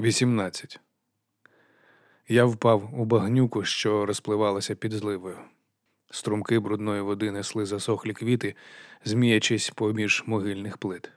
18. Я впав у багнюку, що розпливалася під зливою. Струмки брудної води несли засохлі квіти, зміячись поміж могильних плит.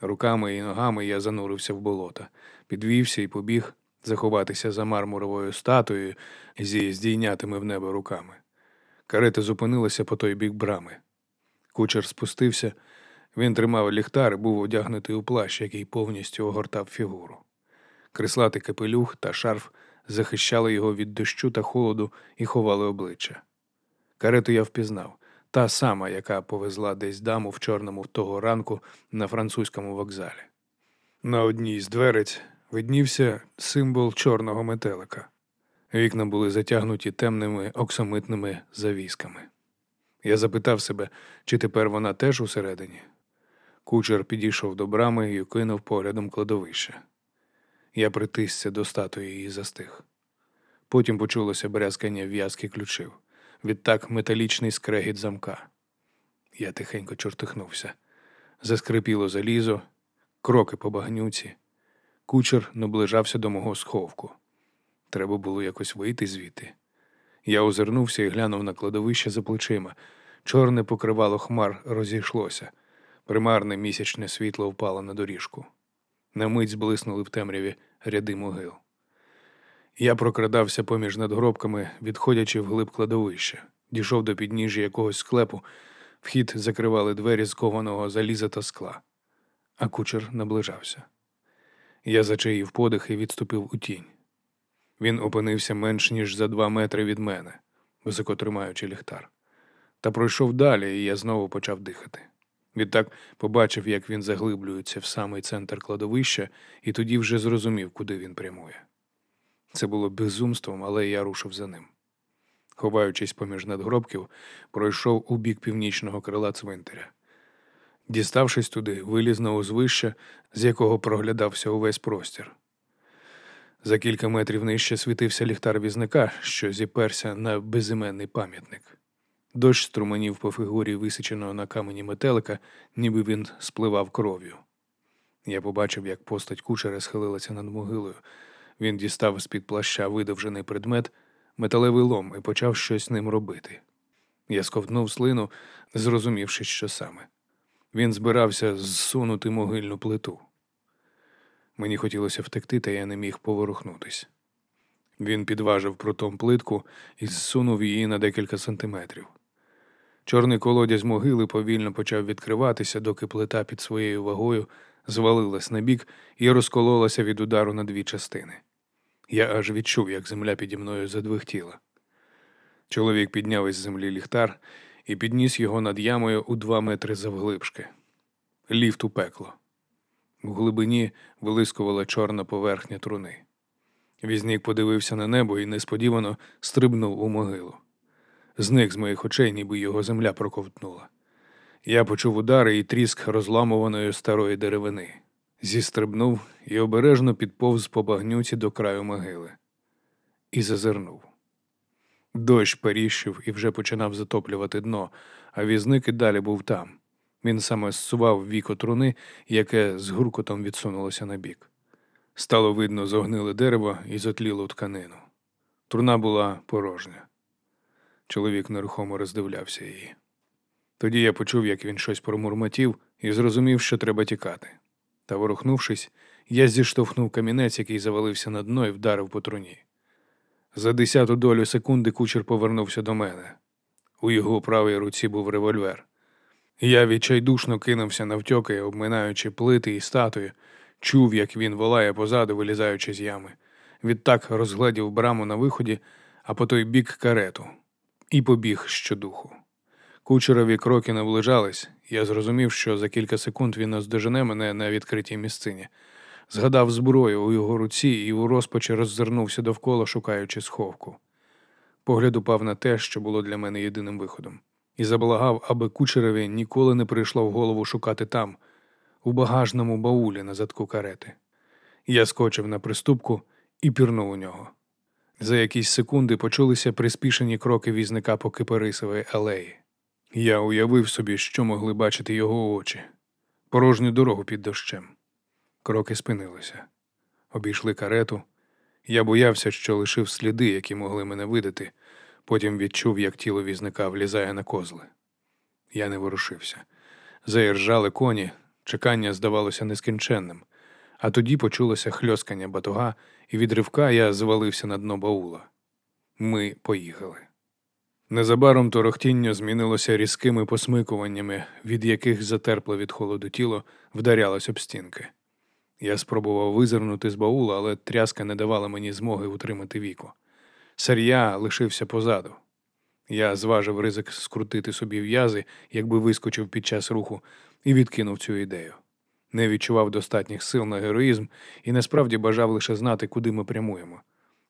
Руками і ногами я занурився в болото, підвівся і побіг заховатися за мармуровою статуєю зі здійнятими в небо руками. Карета зупинилася по той бік брами. Кучер спустився, він тримав ліхтар і був одягнутий у плащ, який повністю огортав фігуру. Крислатий капелюх та шарф захищали його від дощу та холоду і ховали обличчя. Карету я впізнав, та сама, яка повезла десь даму в чорному того ранку на французькому вокзалі. На одній з дверець виднівся символ чорного метелика. Вікна були затягнуті темними оксамитними завісками. Я запитав себе, чи тепер вона теж усередині. Кучер підійшов до брами і кинув поглядом кладовище. Я притисся до статуї і застиг. Потім почулося брязкання в'язки ключів. Відтак металічний скрегіт замка. Я тихенько чортихнувся. Заскрипіло залізо, кроки по багнюці. Кучер наближався до мого сховку. Треба було якось вийти звідти. Я озирнувся і глянув на кладовище за плечима. Чорне покривало хмар розійшлося. Примарне місячне світло впало на доріжку. На мить зблиснули в темряві ряди могил. Я прокрадався поміж надгробками, відходячи вглиб кладовища, дійшов до підніжжя якогось склепу, вхід закривали двері з кованого заліза та скла, а кучер наближався. Я зачаїв подих і відступив у тінь. Він опинився менш ніж за два метри від мене, високо тримаючи ліхтар. Та пройшов далі, і я знову почав дихати. Відтак побачив, як він заглиблюється в самий центр кладовища, і тоді вже зрозумів, куди він прямує. Це було безумством, але я рушив за ним. Ховаючись поміж надгробків, пройшов у бік північного крила цвинтаря. Діставшись туди, виліз на узвище, з якого проглядався увесь простір. За кілька метрів нижче світився ліхтар візника, що зіперся на безіменний пам'ятник. Дощ струменів по фігурі висіченого на камені метелика, ніби він спливав кров'ю. Я побачив, як постать кучера схилилася над могилою. Він дістав з-під плаща видовжений предмет, металевий лом, і почав щось ним робити. Я сковтнув слину, зрозумівши, що саме. Він збирався зсунути могильну плиту. Мені хотілося втекти, та я не міг поворухнутись. Він підважив прутом плитку і зсунув її на декілька сантиметрів. Чорний колодязь могили повільно почав відкриватися, доки плита під своєю вагою звалилась на бік і розкололася від удару на дві частини. Я аж відчув, як земля піді мною задвихтіла. Чоловік підняв із землі ліхтар і підніс його над ямою у два метри завглибшки. Ліфт у пекло. В глибині вилискувала чорна поверхня труни. Візнік подивився на небо і несподівано стрибнув у могилу. Зник з моїх очей, ніби його земля проковтнула. Я почув удари і тріск розламуваної старої деревини. Зістрибнув і обережно підповз по багнюці до краю могили. І зазирнув. Дощ періщив і вже починав затоплювати дно, а візник і далі був там. Він саме зсував віко труни, яке з гуркотом відсунулося на бік. Стало видно зогниле дерево і зотлілу тканину. Труна була порожня. Чоловік нерухомо роздивлявся її. Тоді я почув, як він щось промурмотів, і зрозумів, що треба тікати. Та, ворухнувшись, я зіштовхнув камінець, який завалився на дно і вдарив по труні. За десяту долю секунди кучер повернувся до мене. У його правій руці був револьвер. Я відчайдушно кинувся навтьоки, обминаючи плити і статуї, чув, як він волає позаду, вилізаючи з ями. Відтак розгледів браму на виході, а по той бік карету, і побіг щодуху. Кучерові кроки наближались. Я зрозумів, що за кілька секунд він наздожене мене на відкритій місцині. Згадав зброю у його руці і у розпачі роззирнувся довкола, шукаючи сховку. Погляд упав на те, що було для мене єдиним виходом, і заблагав, аби кучерові ніколи не прийшло в голову шукати там, у багажному баулі на задку карети. Я скочив на приступку і пірнув у нього. За якісь секунди почулися приспішені кроки візника по Кипарисовій алеї. Я уявив собі, що могли бачити його очі, порожню дорогу під дощем. Кроки спинилися. обійшли карету. Я боявся, що лишив сліди, які могли мене видати, потім відчув, як тіло візника влізає на козли. Я не ворушився. Заіржали коні, чекання здавалося нескінченним, а тоді почулося хльоскання батога, і від ривка я звалився на дно баула. Ми поїхали. Незабаром торохтіння змінилося різкими посмикуваннями, від яких затерпло від холоду тіло вдарялось об стінки. Я спробував визирнути з баула, але тряска не давала мені змоги утримати віку. Сар'я лишився позаду. Я зважив ризик скрутити собі в'язи, якби вискочив під час руху, і відкинув цю ідею. Не відчував достатніх сил на героїзм і насправді бажав лише знати, куди ми прямуємо.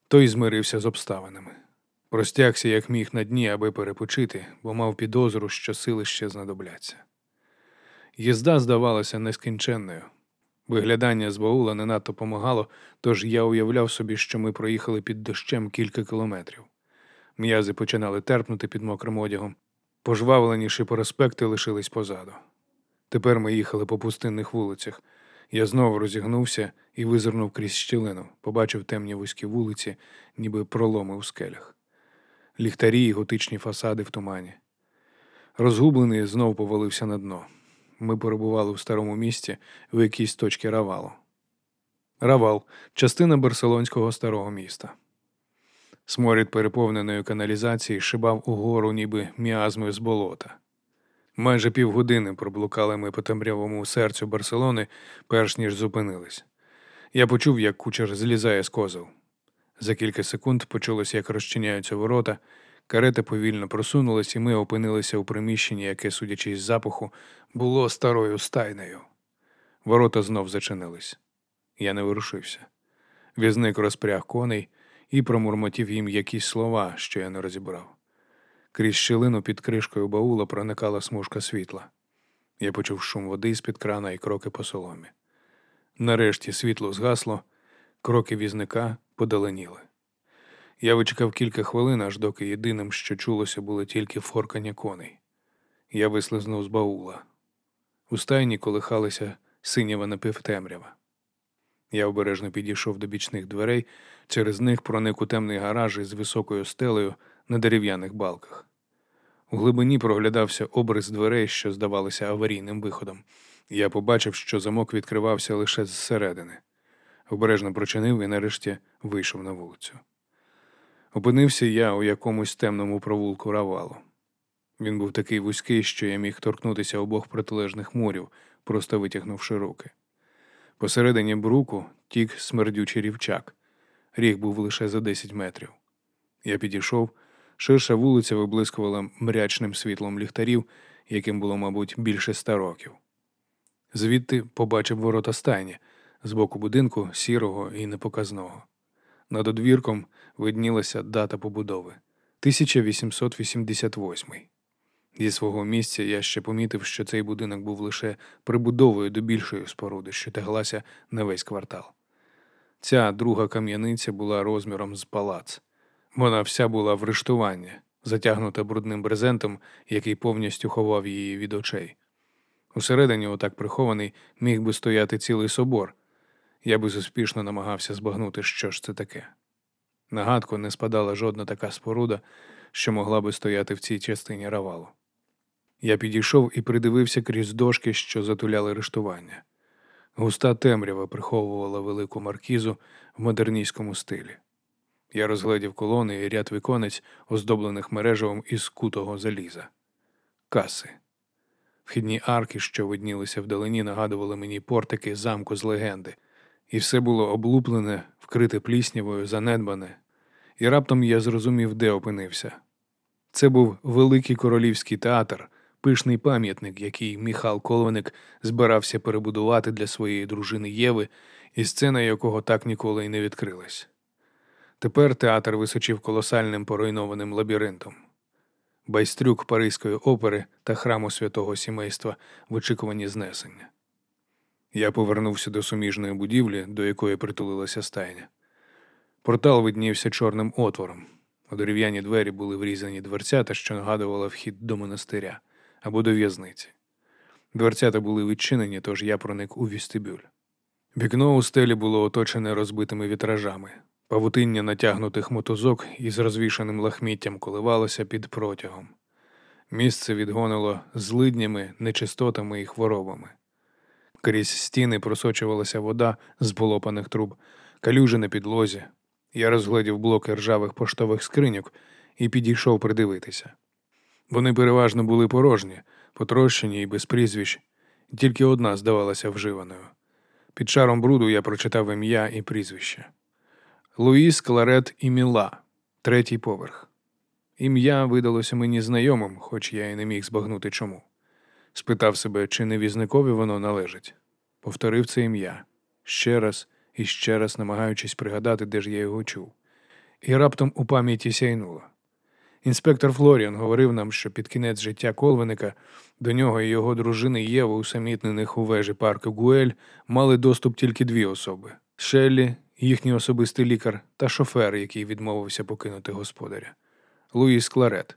Той змирився з обставинами. Простягся, як міг на дні, аби перепочити, бо мав підозру, що сили ще знадобляться. Їзда здавалася нескінченною. Виглядання з баула не надто помагало, тож я уявляв собі, що ми проїхали під дощем кілька кілометрів. М'язи починали терпнути під мокрим одягом, пожвавленіші проспекти лишились позаду. Тепер ми їхали по пустинних вулицях. Я знову розігнувся і визирнув крізь щілину, побачив темні вузькі вулиці, ніби проломи у скелях, ліхтарі й готичні фасади в тумані. Розгублений знов повалився на дно. Ми перебували в старому місті в якійсь точці Равалу. Равал частина барселонського старого міста. Сморід переповненої каналізації шибав угору, ніби міазми з болота. Майже півгодини проблукали ми по темрявому серцю Барселони, перш ніж зупинились. Я почув, як кучер злізає з козел. За кілька секунд почулося, як розчиняються ворота, карета повільно просунулась, і ми опинилися у приміщенні, яке, судячи з запаху, було старою стайнею. Ворота знов зачинились. Я не ворушився. Візник розпряг коней і промурмотів їм якісь слова, що я не розібрав. Крізь щілину під кришкою баула проникала смужка світла. Я почув шум води з-під крана і кроки по соломі. Нарешті світло згасло, кроки візника подаленіли. Я вичекав кілька хвилин, аж доки єдиним, що чулося, було тільки форкання коней. Я вислизнув з баула. У стайні колихалися синява напівтемрява. Я обережно підійшов до бічних дверей, через них проник у темний гараж із високою стелею на дерев'яних балках. У глибині проглядався обрис дверей, що здавалися аварійним виходом. Я побачив, що замок відкривався лише зсередини. Обережно прочинив і нарешті вийшов на вулицю. Опинився я у якомусь темному провулку равалу. Він був такий вузький, що я міг торкнутися обох протилежних морів, просто витягнувши руки. Посередині бруку тік смердючий рівчак. Ріг був лише за 10 метрів. Я підійшов, ширша вулиця виблискувала мрячним світлом ліхтарів, яким було, мабуть, більше ста років. Звідти побачив ворота стайні з боку будинку сірого і непоказного. Над одвірком виднілася дата побудови 1888. Зі свого місця я ще помітив, що цей будинок був лише прибудовою до більшої споруди, що теглася на весь квартал. Ця друга кам'яниця була розміром з палац. Вона вся була в рештуванні, затягнута брудним брезентом, який повністю ховав її від очей. Усередині, отак прихований, міг би стояти цілий собор. Я безуспішно намагався збагнути, що ж це таке. Нагадку не спадала жодна така споруда, що могла би стояти в цій частині равалу. Я підійшов і придивився крізь дошки, що затуляли рештування. Густа темрява приховувала велику маркізу в модерністському стилі. Я розглядів колони і ряд віконець, оздоблених мережевом із кутого заліза. Каси. Вхідні арки, що виднілися вдалині, нагадували мені портики замку з легенди, і все було облуплене, вкрите пліснявою, занедбане, і раптом я зрозумів, де опинився. Це був великий королівський театр, пишний пам'ятник, який Міхал Колоник збирався перебудувати для своєї дружини Єви, і сцена якого так ніколи й не відкрилась. Тепер театр височив колосальним поруйнованим лабіринтом. Байстрюк Паризької опери та храму святого сімейства в очікуванні знесення. Я повернувся до суміжної будівлі, до якої притулилася стайня. Портал виднівся чорним отвором. У дерев'яні двері були врізані дверцята, що нагадували вхід до монастиря або до в'язниці. Дверцята були відчинені, тож я проник у вістибюль. Вікно у стелі було оточене розбитими вітражами. Павутиння натягнутих мотузок із розвішаним лахміттям коливалося під протягом. Місце відгонило злиднями, нечистотами і хворобами. Крізь стіни просочувалася вода з полопаних труб, калюжі на підлозі. Я розгледів блоки ржавих поштових скриньок і підійшов придивитися. Вони переважно були порожні, потрощені і без прізвищ, тільки одна здавалася вживаною. Під шаром бруду я прочитав ім'я і прізвище. Луїс Кларет і Міла, третій поверх. Ім'я видалося мені знайомим, хоч я і не міг збагнути чому. Спитав себе, чи не візникові воно належить. Повторив це ім'я ще раз і ще раз, намагаючись пригадати, де ж я його чув. І раптом у пам'яті сяйнуло. Інспектор Флоріан говорив нам, що під кінець життя Колвеника до нього і його дружини Єви, усамітнених у вежі парку Гуель, мали доступ тільки дві особи Шеллі, їхній особистий лікар, та шофер, який відмовився покинути господаря. Луїс Кларет.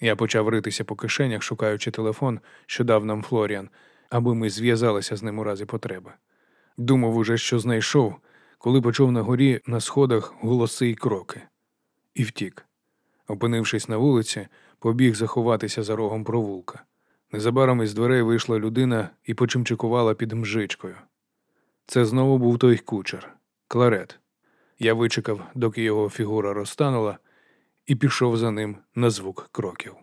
Я почав ритися по кишенях, шукаючи телефон, що дав нам Флоріан, аби ми зв'язалися з ним у разі потреби. Думав уже, що знайшов, коли почув на горі на сходах голоси й кроки. І втік. Опинившись на вулиці, побіг заховатися за рогом провулка. Незабаром із дверей вийшла людина і почимчикувала під мжичкою. Це знову був той кучер Кларет. Я вичекав, доки його фігура розтанула, і пішов за ним на звук кроків.